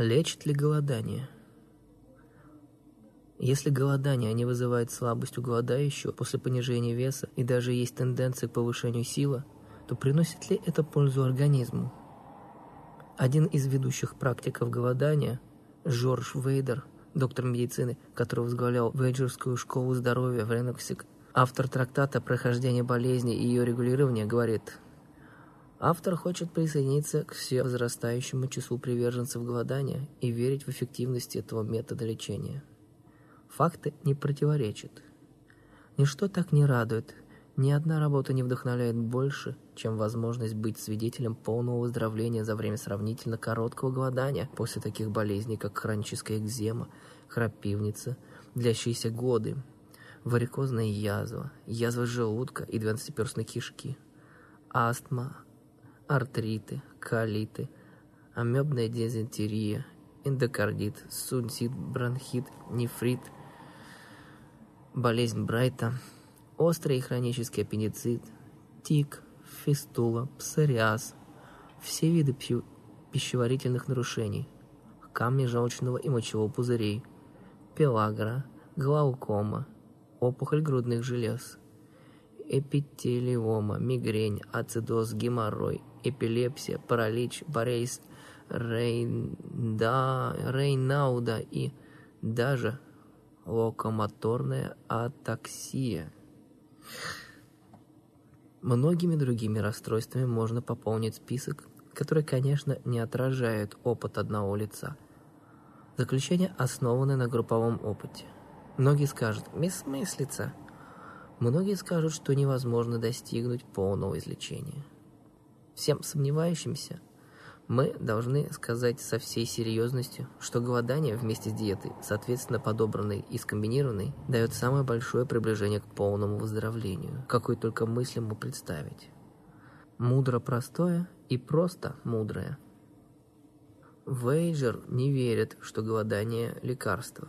Лечит ли голодание? Если голодание не вызывает слабость у голодающего после понижения веса и даже есть тенденция к повышению силы, то приносит ли это пользу организму? Один из ведущих практиков голодания, Жорж Вейдер, доктор медицины, который возглавлял Вейджерскую школу здоровья в Реноксик, автор трактата «Прохождение болезни и ее регулирование», говорит – Автор хочет присоединиться к все возрастающему числу приверженцев голодания и верить в эффективность этого метода лечения. Факты не противоречат. Ничто так не радует, ни одна работа не вдохновляет больше, чем возможность быть свидетелем полного выздоровления за время сравнительно короткого голодания после таких болезней, как хроническая экзема, храпивница, длящиеся годы, варикозная язва, язва желудка и двенадцатиперстной кишки, астма, артриты, колиты, амебная дизентерия, эндокардит, сунсит, бронхит, нефрит, болезнь Брайта, острый и хронический аппендицит, тик, фистула, псориаз, все виды пищеварительных нарушений, камни желчного и мочевого пузырей, пелагра, глаукома, опухоль грудных желез, эпителиома, мигрень, ацидоз, геморрой, эпилепсия, паралич, борейс, рейнауда и даже локомоторная атаксия. Многими другими расстройствами можно пополнить список, который, конечно, не отражает опыт одного лица. Заключение основано на групповом опыте. Многие скажут «бессмыслица». Многие скажут, что невозможно достигнуть полного излечения. Всем сомневающимся мы должны сказать со всей серьезностью, что голодание вместе с диетой, соответственно подобранной и скомбинированной, дает самое большое приближение к полному выздоровлению, какой только мыслимо представить. Мудро простое и просто мудрое. Вейджер не верит, что голодание – лекарство.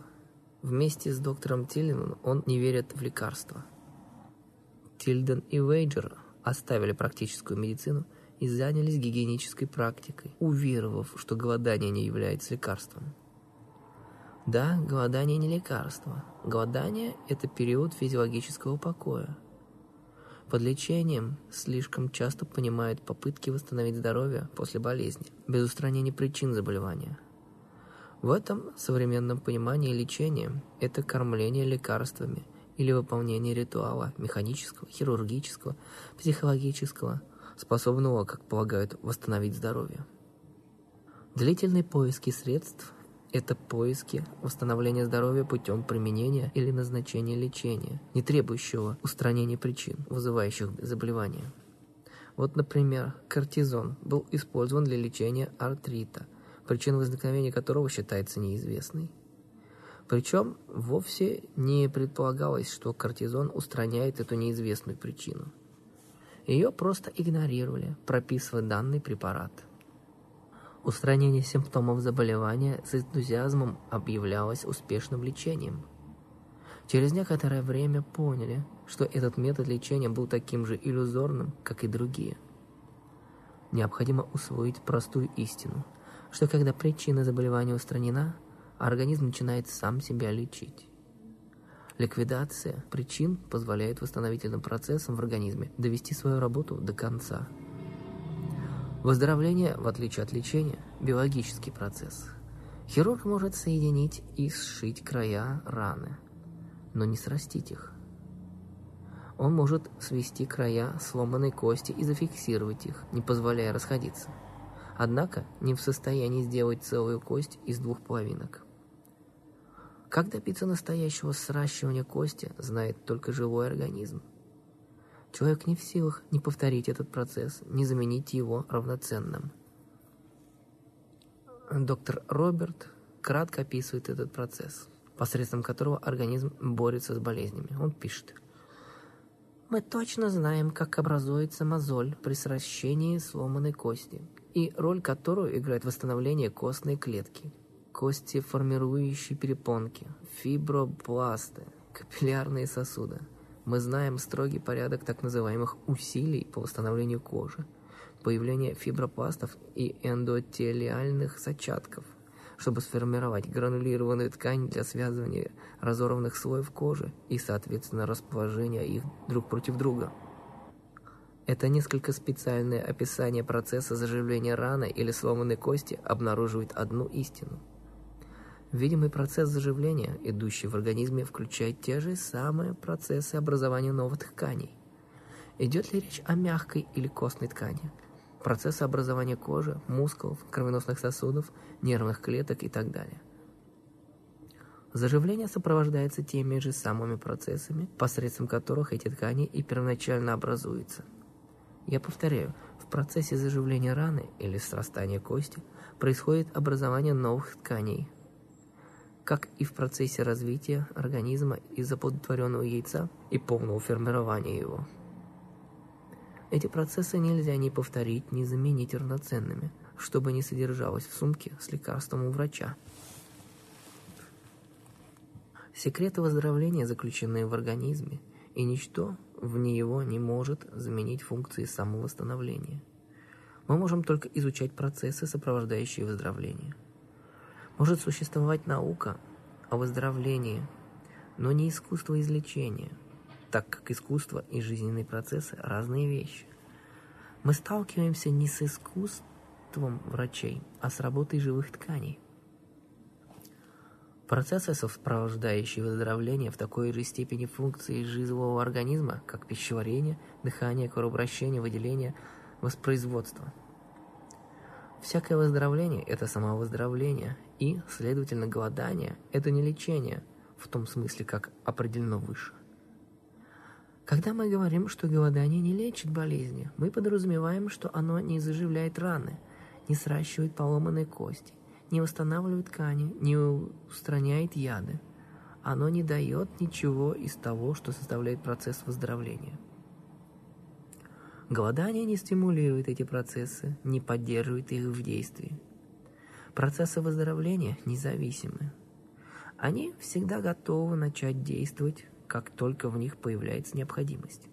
Вместе с доктором Тиллином он не верит в лекарства. Тильден и Вейджер оставили практическую медицину – и занялись гигиенической практикой, уверовав, что голодание не является лекарством. Да, голодание не лекарство. Голодание – это период физиологического покоя. Под лечением слишком часто понимают попытки восстановить здоровье после болезни, без устранения причин заболевания. В этом современном понимании лечения – это кормление лекарствами или выполнение ритуала механического, хирургического, психологического – способного, как полагают, восстановить здоровье. Длительные поиски средств – это поиски восстановления здоровья путем применения или назначения лечения, не требующего устранения причин, вызывающих заболевания. Вот, например, кортизон был использован для лечения артрита, причина возникновения которого считается неизвестной. Причем вовсе не предполагалось, что кортизон устраняет эту неизвестную причину – ее просто игнорировали, прописывая данный препарат. Устранение симптомов заболевания с энтузиазмом объявлялось успешным лечением. Через некоторое время поняли, что этот метод лечения был таким же иллюзорным, как и другие. Необходимо усвоить простую истину, что когда причина заболевания устранена, организм начинает сам себя лечить. Ликвидация причин позволяет восстановительным процессам в организме довести свою работу до конца. Выздоровление, в отличие от лечения, биологический процесс. Хирург может соединить и сшить края раны, но не срастить их. Он может свести края сломанной кости и зафиксировать их, не позволяя расходиться. Однако не в состоянии сделать целую кость из двух половинок. Как добиться настоящего сращивания кости, знает только живой организм. Человек не в силах не повторить этот процесс, не заменить его равноценным. Доктор Роберт кратко описывает этот процесс, посредством которого организм борется с болезнями. Он пишет. Мы точно знаем, как образуется мозоль при сращении сломанной кости, и роль которую играет восстановление костной клетки – кости, формирующие перепонки, фибробласты, капиллярные сосуды. Мы знаем строгий порядок так называемых усилий по восстановлению кожи, появление фибропластов и эндотелиальных зачатков, чтобы сформировать гранулированную ткань для связывания разорванных слоев кожи и, соответственно, расположения их друг против друга. Это несколько специальное описание процесса заживления раны или сломанной кости обнаруживает одну истину. Видимый процесс заживления, идущий в организме, включает те же самые процессы образования новых тканей. Идет ли речь о мягкой или костной ткани – процессы образования кожи, мускулов, кровеносных сосудов, нервных клеток и так далее. Заживление сопровождается теми же самыми процессами, посредством которых эти ткани и первоначально образуются. Я повторяю, в процессе заживления раны или срастания кости происходит образование новых тканей. Как и в процессе развития организма из оплодотворенного яйца и полного формирования его. Эти процессы нельзя ни повторить, ни заменить равноценными, чтобы не содержалось в сумке с лекарством у врача. Секреты выздоровления заключены в организме, и ничто вне его не может заменить функции самовосстановления. Мы можем только изучать процессы, сопровождающие выздоровление. Может существовать наука о выздоровлении, но не искусство излечения – так как искусство и жизненные процессы – разные вещи. Мы сталкиваемся не с искусством врачей, а с работой живых тканей. Процессы, сопровождающие выздоровление в такой же степени функции жизненного организма, как пищеварение, дыхание, кровообращение, выделение, воспроизводство. Всякое выздоровление – это самовыздоровление, и, следовательно, голодание – это не лечение, в том смысле, как определено выше. Когда мы говорим, что голодание не лечит болезни, мы подразумеваем, что оно не заживляет раны, не сращивает поломанные кости, не восстанавливает ткани, не устраняет яды. Оно не дает ничего из того, что составляет процесс выздоровления. Голодание не стимулирует эти процессы, не поддерживает их в действии. Процессы выздоровления независимы. Они всегда готовы начать действовать как только в них появляется необходимость.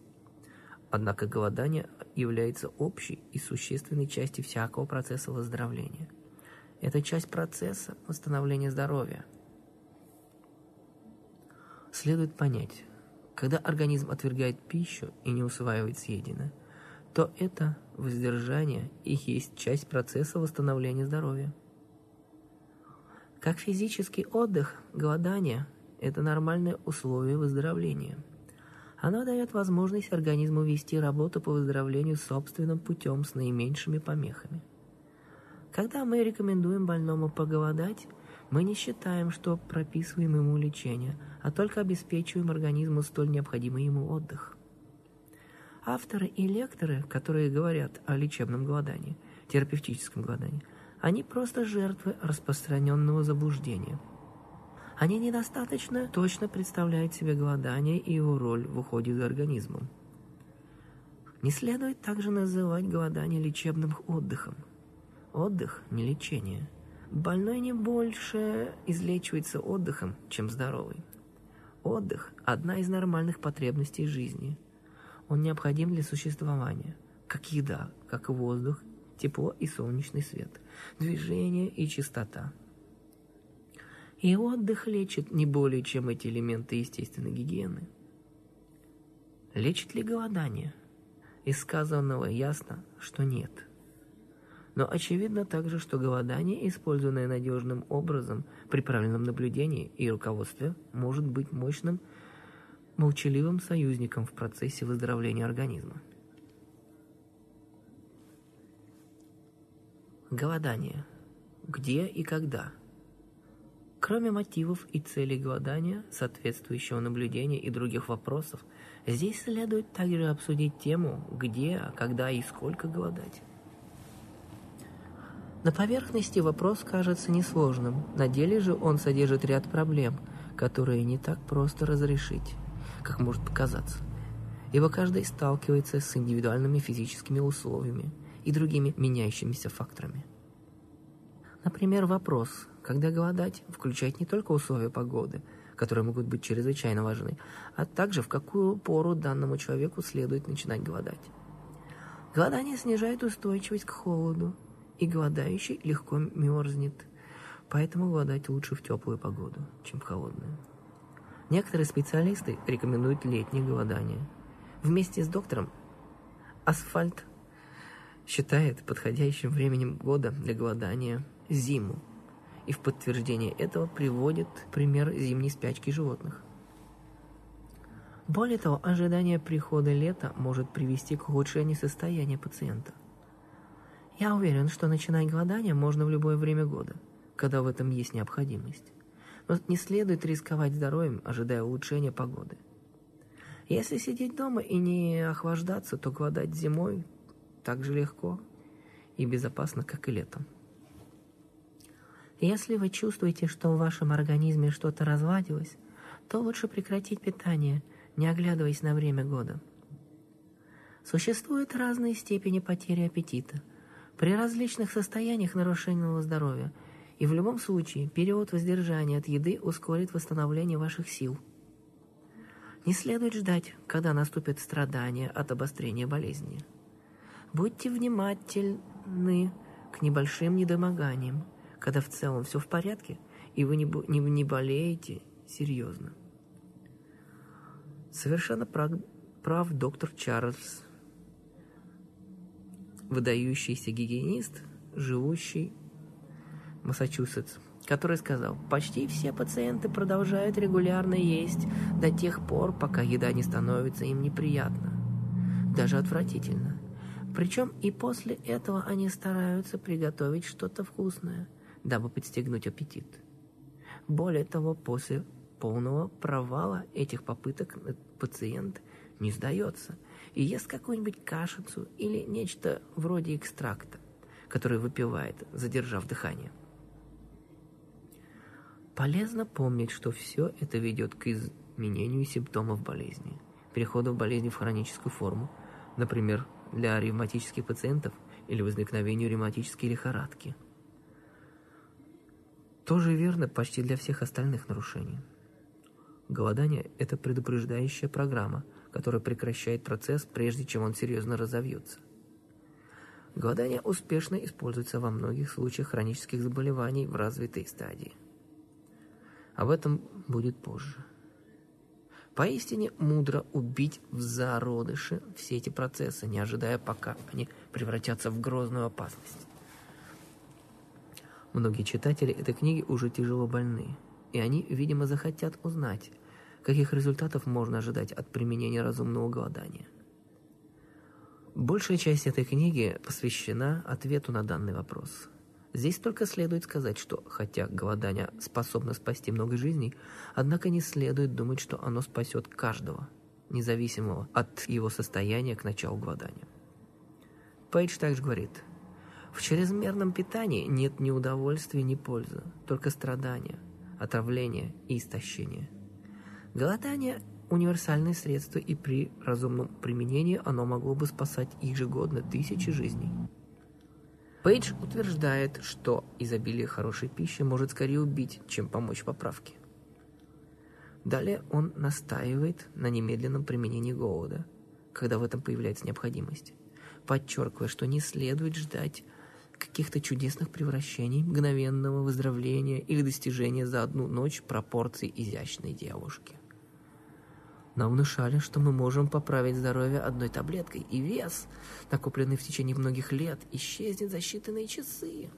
Однако голодание является общей и существенной частью всякого процесса выздоровления. Это часть процесса восстановления здоровья. Следует понять, когда организм отвергает пищу и не усваивает съеденное, то это воздержание и есть часть процесса восстановления здоровья. Как физический отдых, голодание – это нормальное условие выздоровления. Оно дает возможность организму вести работу по выздоровлению собственным путем с наименьшими помехами. Когда мы рекомендуем больному поголодать, мы не считаем, что прописываем ему лечение, а только обеспечиваем организму столь необходимый ему отдых. Авторы и лекторы, которые говорят о лечебном голодании, терапевтическом голодании, они просто жертвы распространенного заблуждения – они недостаточно точно представляют себе голодание и его роль в уходе за организмом. Не следует также называть голодание лечебным отдыхом. Отдых – не лечение. Больной не больше излечивается отдыхом, чем здоровый. Отдых – одна из нормальных потребностей жизни. Он необходим для существования, как еда, как воздух, тепло и солнечный свет, движение и чистота – и отдых лечит не более, чем эти элементы естественной гигиены. Лечит ли голодание? Из сказанного ясно, что нет. Но очевидно также, что голодание, использованное надежным образом при правильном наблюдении и руководстве, может быть мощным, молчаливым союзником в процессе выздоровления организма. Голодание. Где и когда? Кроме мотивов и целей голодания, соответствующего наблюдения и других вопросов, здесь следует также обсудить тему, где, когда и сколько голодать. На поверхности вопрос кажется несложным, на деле же он содержит ряд проблем, которые не так просто разрешить, как может показаться, ибо каждый сталкивается с индивидуальными физическими условиями и другими меняющимися факторами. Например, вопрос – когда голодать включает не только условия погоды, которые могут быть чрезвычайно важны, а также в какую пору данному человеку следует начинать голодать. Голодание снижает устойчивость к холоду, и голодающий легко мерзнет. Поэтому голодать лучше в теплую погоду, чем в холодную. Некоторые специалисты рекомендуют летнее голодание. Вместе с доктором Асфальт считает подходящим временем года для голодания зиму. И в подтверждение этого приводит пример зимней спячки животных. Более того, ожидание прихода лета может привести к ухудшению состояния пациента. Я уверен, что начинать голодание можно в любое время года, когда в этом есть необходимость. Не следует рисковать здоровьем, ожидая улучшения погоды. Если сидеть дома и не охлаждаться, то голодать зимой так же легко и безопасно, как и летом. Если вы чувствуете, что в вашем организме что-то разладилось, то лучше прекратить питание – не оглядываясь на время года. Существуют разные степени потери аппетита при различных состояниях нарушенного здоровья, и в любом случае период воздержания от еды ускорит восстановление ваших сил. Не следует ждать, когда наступят страдания от обострения болезни. Будьте внимательны к небольшим недомоганиям, когда в целом все в порядке, и вы не, не, не болеете серьезно. Совершенно прав, прав доктор Чарльз, выдающийся гигиенист, живущий Массачусетс, который сказал, почти все пациенты продолжают регулярно есть до тех пор, пока еда не становится им неприятна, даже отвратительно. Причем и после этого они стараются приготовить что-то вкусное, дабы подстегнуть аппетит. Более того, после полного провала этих попыток пациент не сдается и ест какую-нибудь кашицу или нечто вроде экстракта, который выпивает, задержав дыхание. Полезно помнить, что все это ведет к изменению симптомов болезни, переходу болезни в хроническую форму, например, для ревматических пациентов или возникновению ревматической лихорадки. Тоже верно почти для всех остальных нарушений. Голодание – это предупреждающая программа, которая прекращает процесс, прежде чем он серьезно разовьется. Голодание успешно используется во многих случаях хронических заболеваний в развитой стадии. Об этом будет позже. Поистине мудро убить в зародыше все эти процессы, не ожидая, пока они превратятся в грозную опасность. Многие читатели этой книги уже тяжело больны, и они, видимо, захотят узнать, каких результатов можно ожидать от применения разумного голодания. Большая часть этой книги посвящена ответу на данный вопрос. Здесь только следует сказать, что хотя голодание способно спасти много жизней, однако не следует думать, что оно спасет каждого, независимого от его состояния к началу голодания. Пейдж также говорит, в чрезмерном питании нет ни удовольствия, ни пользы, только страдания, отравление и истощение – Голодание – универсальное средство, и при разумном применении оно могло бы спасать ежегодно тысячи жизней. Пейдж утверждает, что изобилие хорошей пищи может скорее убить, чем помочь поправке. Далее он настаивает на немедленном применении голода, когда в этом появляется необходимость, подчеркивая, что не следует ждать каких-то чудесных превращений, мгновенного выздоровления или достижения за одну ночь пропорций изящной девушки. Нам внушали, что мы можем поправить здоровье одной таблеткой, и вес, накопленный в течение многих лет, исчезнет за считанные часы.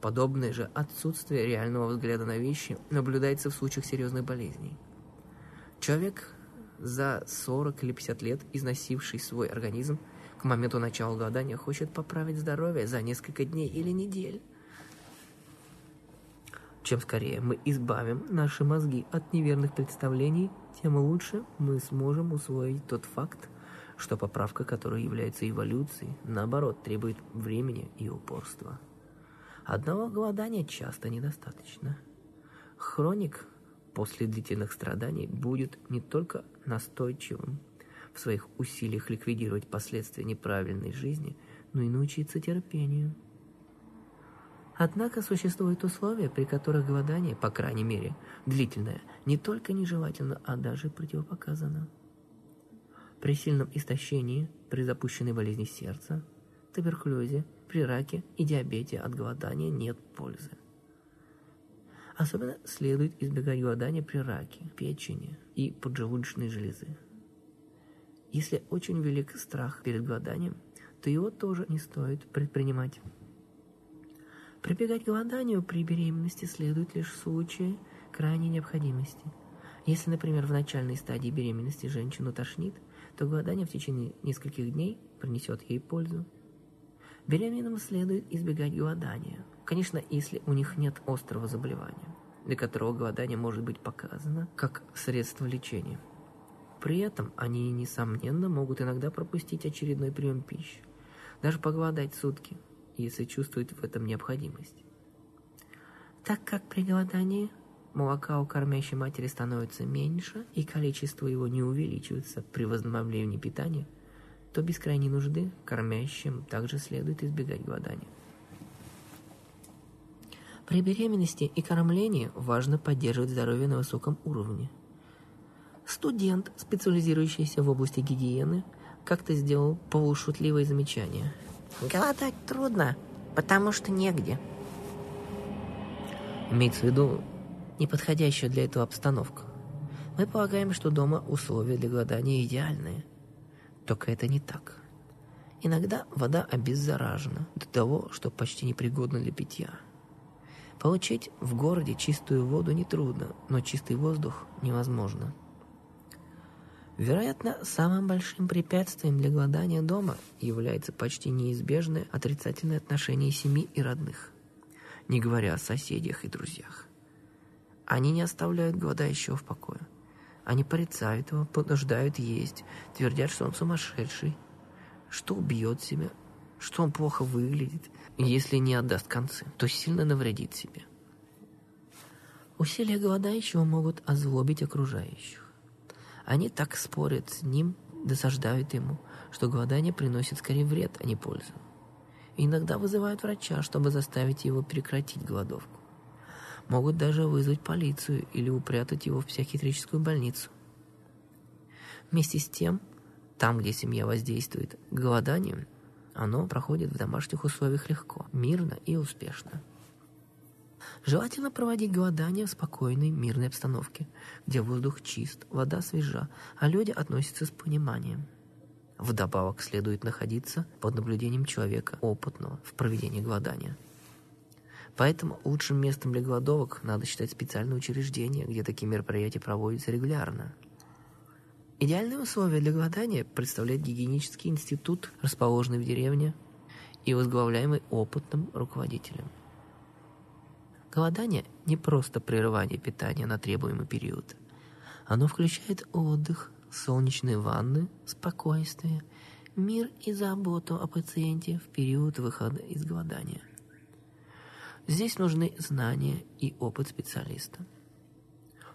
Подобное же отсутствие реального взгляда на вещи наблюдается в случаях серьезных болезней. Человек за 40 или 50 лет, износивший свой организм, к моменту начала голодания хочет поправить здоровье за несколько дней или недель. Чем скорее мы избавим наши мозги от неверных представлений – тем лучше мы сможем усвоить тот факт, что поправка, которая является эволюцией, наоборот, требует времени и упорства. Одного голодания часто недостаточно. Хроник после длительных страданий будет не только настойчивым в своих усилиях ликвидировать последствия неправильной жизни, но и научиться терпению – Однако существуют условия, при которых голодание, по крайней мере, длительное, не только нежелательно, а даже противопоказано. При сильном истощении, при запущенной болезни сердца, туберкулезе, при раке и диабете от голодания нет пользы. Особенно следует избегать голодания при раке, печени и поджелудочной железы. Если очень велик страх перед голоданием, то его тоже не стоит предпринимать. Прибегать к голоданию при беременности следует лишь в случае крайней необходимости. Если, например, в начальной стадии беременности женщину тошнит, то голодание в течение нескольких дней принесет ей пользу. Беременным следует избегать голодания. Конечно, если у них нет острого заболевания, для которого голодание может быть показано как средство лечения. При этом они, несомненно, могут иногда пропустить очередной прием пищи, даже поголодать сутки, если чувствуют в этом необходимость. Так как при голодании молока у кормящей матери становится меньше и количество его не увеличивается при возобновлении питания, то без крайней нужды кормящим также следует избегать голодания. При беременности и кормлении важно поддерживать здоровье на высоком уровне. Студент, специализирующийся в области гигиены, как-то сделал полушутливое замечание. «Голодать трудно, потому что негде». Имеется в виду неподходящую для этого обстановку. Мы полагаем, что дома условия для голодания идеальные – только это не так. Иногда вода обеззаражена до того, что почти непригодна для питья. Получить в городе чистую воду нетрудно, но чистый воздух невозможно. Вероятно, самым большим препятствием для голодания дома является почти неизбежное отрицательное отношение семьи и родных, не говоря о соседях и друзьях. Они не оставляют голодающего в покое. Они порицают его, понуждают есть, твердят, что он сумасшедший, что убьет себя, что он плохо выглядит, если не отдаст концы, то сильно навредит себе. Усилия голодающего могут озлобить окружающих. Они так спорят с ним, досаждают ему, что голодание приносит скорее вред, а не пользу. И иногда вызывают врача, чтобы заставить его прекратить голодовку могут даже вызвать полицию или упрятать его в психиатрическую больницу. Вместе с тем, там, где семья воздействует голоданием, оно проходит в домашних условиях легко, мирно и успешно. Желательно проводить голодание в спокойной, мирной обстановке, где воздух чист, вода свежа, а люди относятся с пониманием. Вдобавок следует находиться под наблюдением человека, опытного в проведении голодания – Поэтому лучшим местом для голодовок надо считать специальное учреждение, где такие мероприятия проводятся регулярно. Идеальные условия для голодания представляет гигиенический институт, расположенный в деревне и возглавляемый опытным руководителем. Голодание – не просто прерывание питания на требуемый период. Оно включает отдых, солнечные ванны, спокойствие, мир и заботу о пациенте в период выхода из голодания – Здесь нужны знания и опыт специалиста.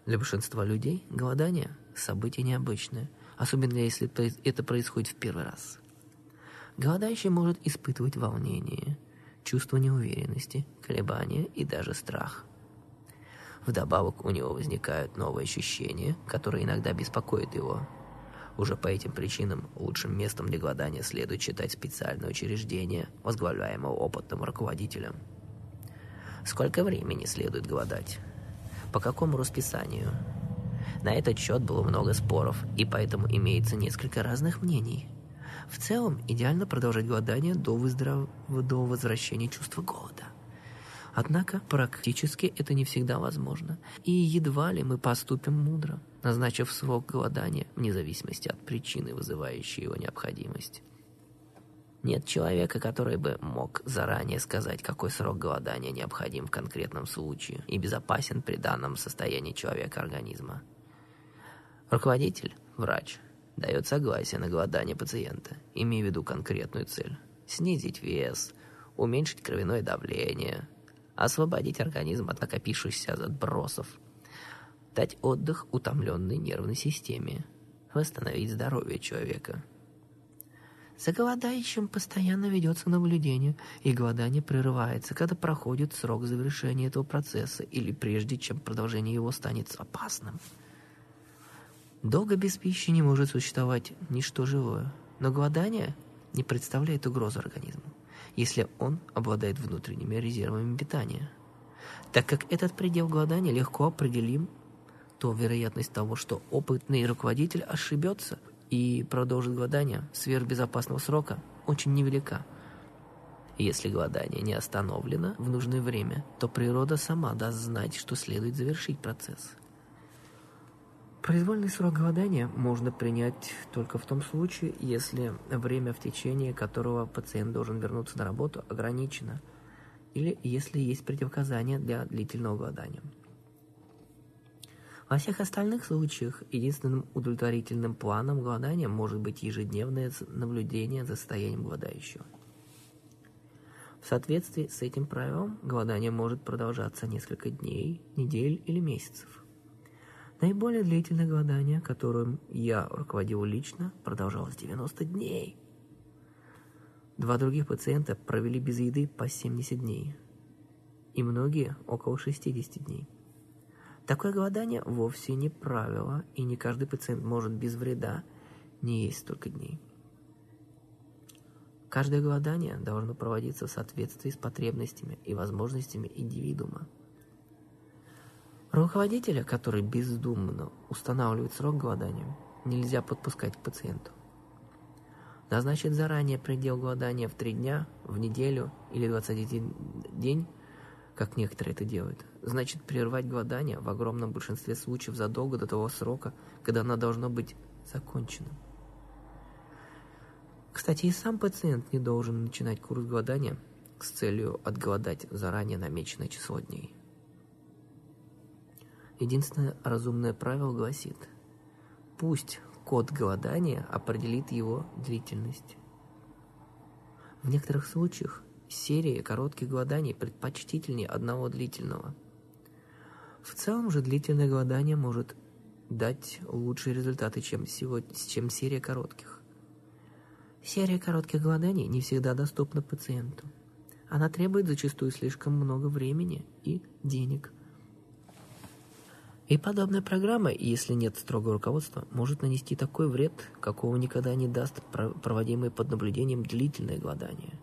Для большинства людей голодание – событие необычное, особенно если это происходит в первый раз. Голодающий может испытывать волнение, чувство неуверенности, колебания и даже страх. Вдобавок у него возникают новые ощущения, которые иногда беспокоят его. Уже по этим причинам лучшим местом для голодания следует считать специальное учреждение, возглавляемое опытным руководителем – Сколько времени следует голодать? По какому расписанию? На этот счет было много споров, и поэтому имеется несколько разных мнений. В целом, идеально продолжать голодание до, выздоров... до возвращения чувства голода. Однако, практически это не всегда возможно, и едва ли мы поступим мудро, назначив срок голодания вне зависимости от причины, вызывающей его необходимость. Нет человека, который бы мог заранее сказать, какой срок голодания необходим в конкретном случае и безопасен при данном состоянии человека организма. Руководитель, врач, дает согласие на голодание пациента, имея в виду конкретную цель – снизить вес, уменьшить кровяное давление, освободить организм от накопившихся отбросов, дать отдых утомленной нервной системе, восстановить здоровье человека – за голодающим постоянно ведется наблюдение, и голодание прерывается, когда проходит срок завершения этого процесса или прежде, чем продолжение его станет опасным. Долго без пищи не может существовать ничто живое, но голодание не представляет угрозы организму, если он обладает внутренними резервами питания. Так как этот предел голодания легко определим, то вероятность того, что опытный руководитель ошибется и продолжит голодание сверхбезопасного срока, очень невелика. Если голодание не остановлено в нужное время, то природа сама даст знать, что следует завершить процесс. Произвольный срок голодания можно принять только в том случае, если время, в течение которого пациент должен вернуться на работу, ограничено, или если есть противопоказания для длительного голодания. Во всех остальных случаях единственным удовлетворительным планом голодания может быть ежедневное наблюдение за состоянием голодающего. В соответствии с этим правилом голодание может продолжаться несколько дней, недель или месяцев. Наиболее длительное голодание, которым я руководил лично, продолжалось 90 дней. Два других пациента провели без еды по 70 дней, и многие около 60 дней. Такое голодание вовсе не правило, и не каждый пациент может без вреда не есть столько дней. Каждое голодание должно проводиться в соответствии с потребностями и возможностями индивидуума. Руководителя, который бездумно устанавливает срок голодания, нельзя подпускать к пациенту. Назначить заранее предел голодания в 3 дня, в неделю или 21 день, как некоторые это делают, значит прервать голодание в огромном большинстве случаев задолго до того срока, когда оно должно быть законченным. Кстати, и сам пациент не должен начинать курс голодания с целью отголодать заранее намеченное число дней. Единственное разумное правило гласит, пусть код голодания определит его длительность. В некоторых случаях серия коротких голоданий предпочтительнее одного длительного. В целом же длительное голодание может дать лучшие результаты, чем, всего, чем серия коротких. Серия коротких голоданий не всегда доступна пациенту. Она требует зачастую слишком много времени и денег – и подобная программа, если нет строгого руководства, может нанести такой вред, какого никогда не даст проводимое под наблюдением длительное голодание.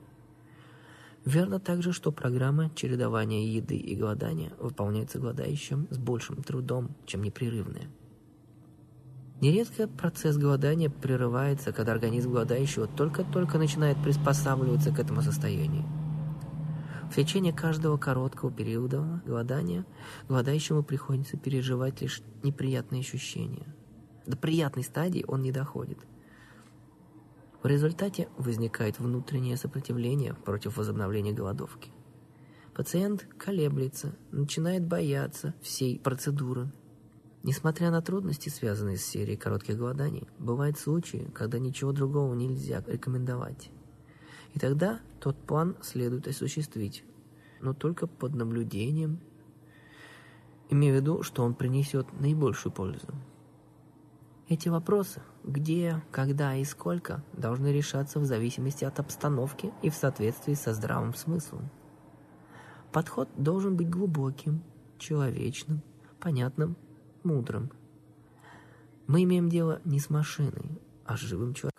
Верно также, что программа чередования еды и голодания выполняется голодающим с большим трудом, чем непрерывная. Нередко процесс голодания прерывается, когда организм голодающего только-только начинает приспосабливаться к этому состоянию. В течение каждого короткого периода голодания голодающему приходится переживать лишь неприятные ощущения. До приятной стадии он не доходит. В результате возникает внутреннее сопротивление против возобновления голодовки. Пациент колеблется, начинает бояться всей процедуры. Несмотря на трудности, связанные с серией коротких голоданий, бывают случаи, когда ничего другого нельзя рекомендовать. И тогда тот план следует осуществить, но только под наблюдением, имея в виду, что он принесет наибольшую пользу. Эти вопросы, где, когда и сколько, должны решаться в зависимости от обстановки и в соответствии со здравым смыслом. Подход должен быть глубоким, человечным, понятным, мудрым. Мы имеем дело не с машиной, а с живым человеком.